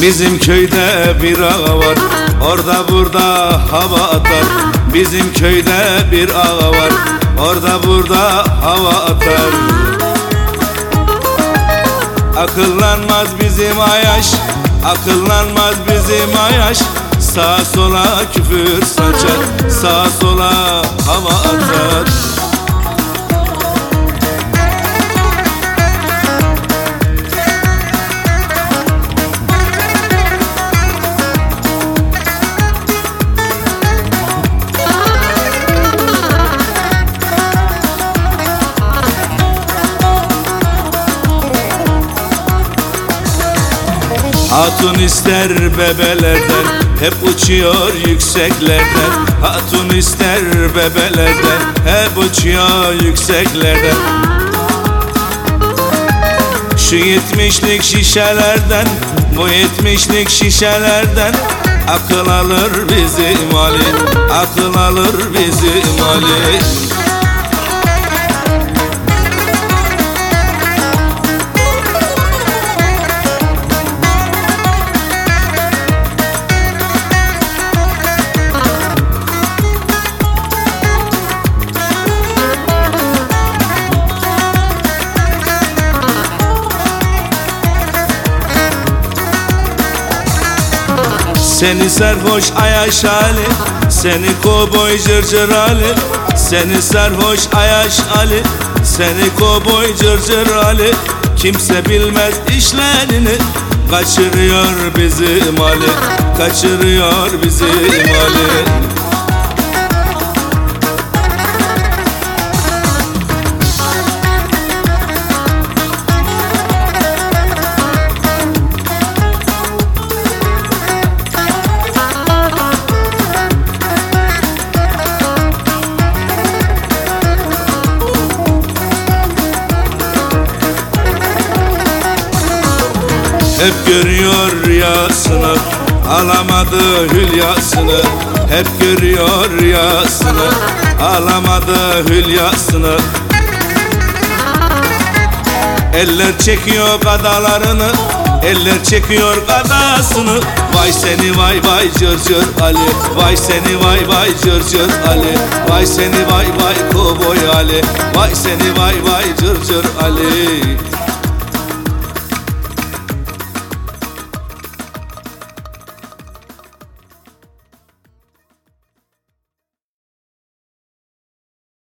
Bizim köyde bir ağa var Orada burada hava atar. Bizim köyde bir ağa var Orada burada hava atar. Akıllanmaz bizim ayaş Akıllanmaz bizim ayaş. Sağa sola küfür saçar Sağa sola hava atar Hatun ister bebelerden Hep uçuyor yükseklerden. Hatun ister bebelerden Hep uçuyor yükseklerden. Şu yetmişlik şişelerden Bu yetmişlik şişelerden Akıl alır bizim Ali. Akıl alır bizim Ali Seni serhoş ayaş Ali Seni kovboy cırcır Ali Seni serhoş ayaş Ali Seni kovboy cırcır Ali Kimse bilmez işlerini Kaçırıyor bizim Ali Kaçırıyor bizim Ali Hep görüyor rüyasını Alamadı hülyasını. Hep görüyor rüyasını Alamadı hülyasını. Eller çekiyor kadalarını Eller çekiyor kadasını Vay seni vay vay cır cır Ali. Vay seni vay vay cır cır Ali. Vay seni vay vay kovboy Ali. Vay seni vay vay cır cır Ali